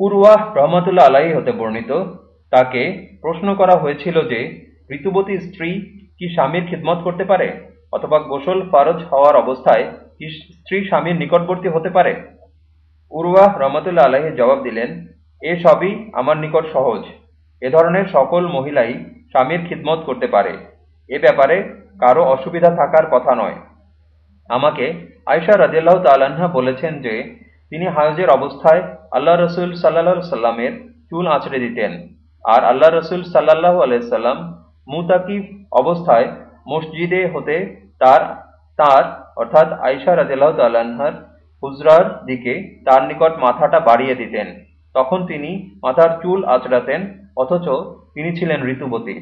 উরওয়াহ রহমতুল্লাহ আলাহি হতে বর্ণিত, তাকে প্রশ্ন করা হয়েছিল যে, ঋতুবতী স্ত্রী কি স্বামীর খিদমত করতে পারে? অথবা গোসল ফরজ হওয়ার অবস্থায় কি স্ত্রী স্বামীর নিকটবর্তী হতে পারে? উরওয়াহ রহমতুল্লাহ আলাহি জবাব দিলেন, এ সবই আমার নিকট সহজ। এ ধরনের সকল মহিলাই স্বামীর খিদমত করতে পারে। এ ব্যাপারে কারও অসুবিধা থাকার কথা নয়। আমাকে আয়সা রাজিয়াল্লাহ তাল্লাহা বলেছেন যে তিনি হায়জের অবস্থায় আল্লাহ রসুল সাল্লাহ সাল্লামের চুল আঁচড়ে দিতেন। আর আল্লাহ রসুল সাল্লাহ আলাইসাল্লাম মুতাকিফ অবস্থায় মসজিদে হতে তার তার, অর্থাৎ আয়সা রাজিয়াল্লাহ তাল্লাহার হুজরার দিকে তার নিকট মাথাটা বাড়িয়ে দিতেন। তখন তিনি মাথার চুল আঁচড়াতেন, অথচ তিনি ছিলেন ঋতুবতী।